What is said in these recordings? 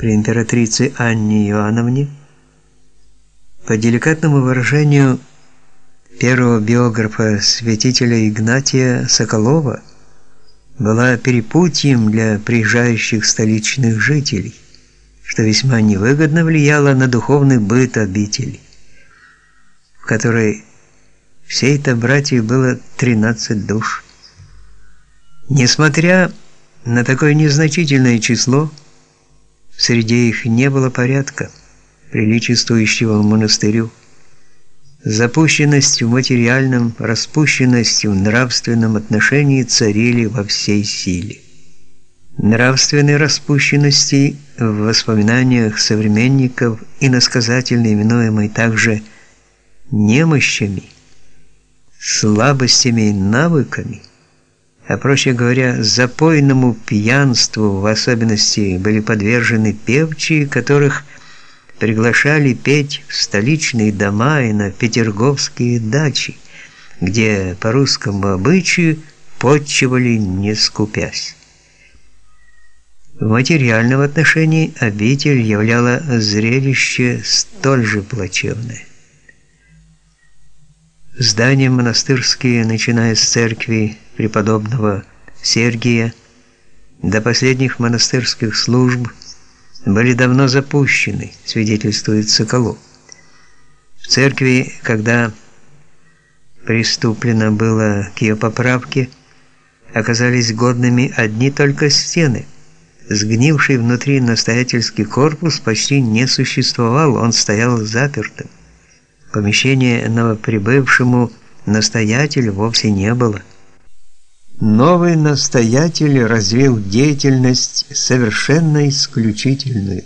при императрице Анне Иоанновне, по деликатному выражению первого биографа святителя Игнатия Соколова, была перепутьем для приезжающих столичных жителей, что весьма невыгодно влияло на духовный быт обители, в которой всей-то братьев было 13 душ. Несмотря на такое незначительное число, среди их не было порядка, приличествующего монастырю. Запущенность в материальном, распущенность в нравственном отношении царили во всей силе. Нравственной распущенности в воспоминаниях современников иносказательно именуемой также немощами, слабостями и навыками, а проще говоря, запойному пьянству в особенности были подвержены певчие, которых – приглашали петь в столичные дома и на петерговские дачи, где по русскому обычаю подчивали не скупясь. В материальном отношении обитель являла зрелище столь же плачевное. Здания монастырские, начиная с церкви преподобного Сергия до последних монастырских служб – были давно запущены, свидетельствует Соколов. В церкви, когда приступлено было к ее поправке, оказались годными одни только стены. Сгнивший внутри настоятельский корпус почти не существовал, он стоял запертым. Помещение новоприбывшему настоятелю вовсе не было. Новый настоятель развил деятельность совершенно исключительную,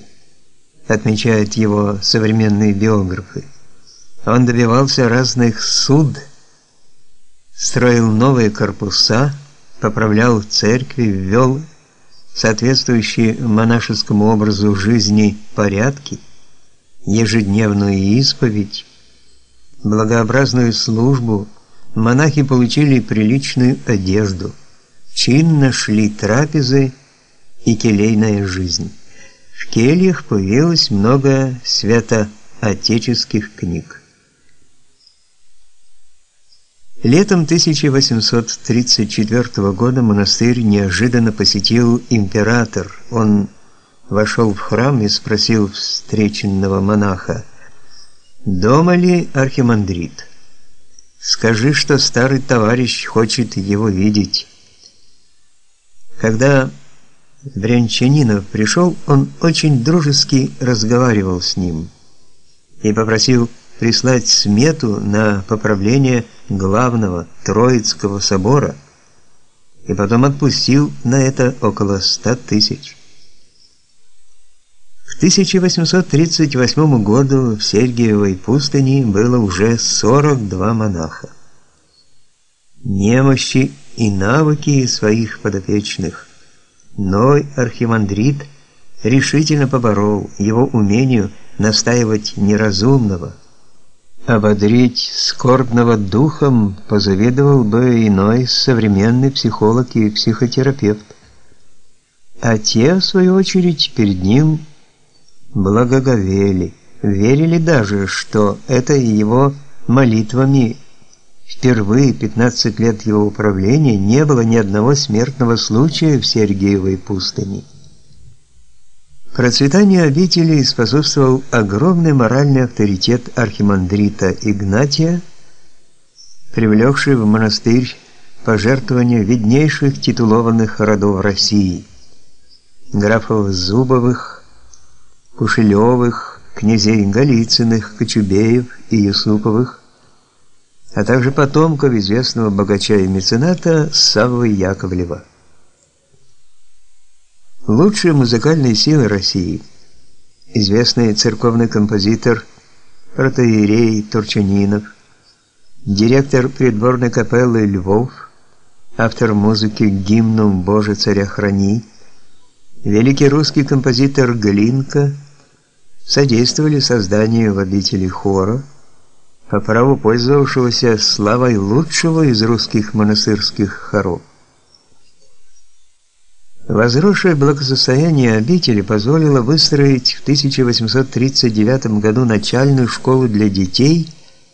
отмечают его современные биографы. Он добивался разных суд, строил новые корпуса, поправлял церкви, ввел соответствующие монашескому образу жизни порядки, ежедневную исповедь, благообразную службу, монахи получили приличную одежду, чинно шли трапезы и келейная жизнь. В кельях появилось много святоотеческих книг. Летом 1834 года монастырь неожиданно посетил император. Он вошел в храм и спросил встреченного монаха: "Дома ли архимандрит?" Скажи, что старый товарищ хочет его видеть. Когда Брянчанинов пришел, он очень дружески разговаривал с ним и попросил прислать смету на поправление главного Троицкого собора и потом отпустил на это около ста тысяч. К 1838 году в Сергиевой пустыне было уже 42 монаха. Немощи и навыки своих подопечных Ной архимандрит решительно поборол его умению настаивать неразумного. Ободрить скорбного духом позавидовал бы иной современный психолог и психотерапевт. А те, в свою очередь, перед ним благоговели, верили даже, что это его молитвами впервые 15 лет его управления не было ни одного смертного случая в Сергиевой пустыне. Процветанию обители способствовал огромный моральный авторитет архимандрита Игнатия, привлекший в монастырь пожертвования виднейших титулованных родов России: графов Зубовых, Кушелевых, князей Голицыных, Кочубеев и Юсуповых, а также потомков известного богача и мецената Саввы Яковлева. Лучшие музыкальные силы России, известный церковный композитор протоиерей Турчанинов, директор придворной капеллы Львов, автор музыки гимну «Боже, царя храни», великий русский композитор Глинка – содействовали созданию в обители хора, по праву пользовавшегося славой лучшего из русских монастырских хоров. Возросшее благосостояние обители позволило выстроить в 1839 году начальную школу для детей –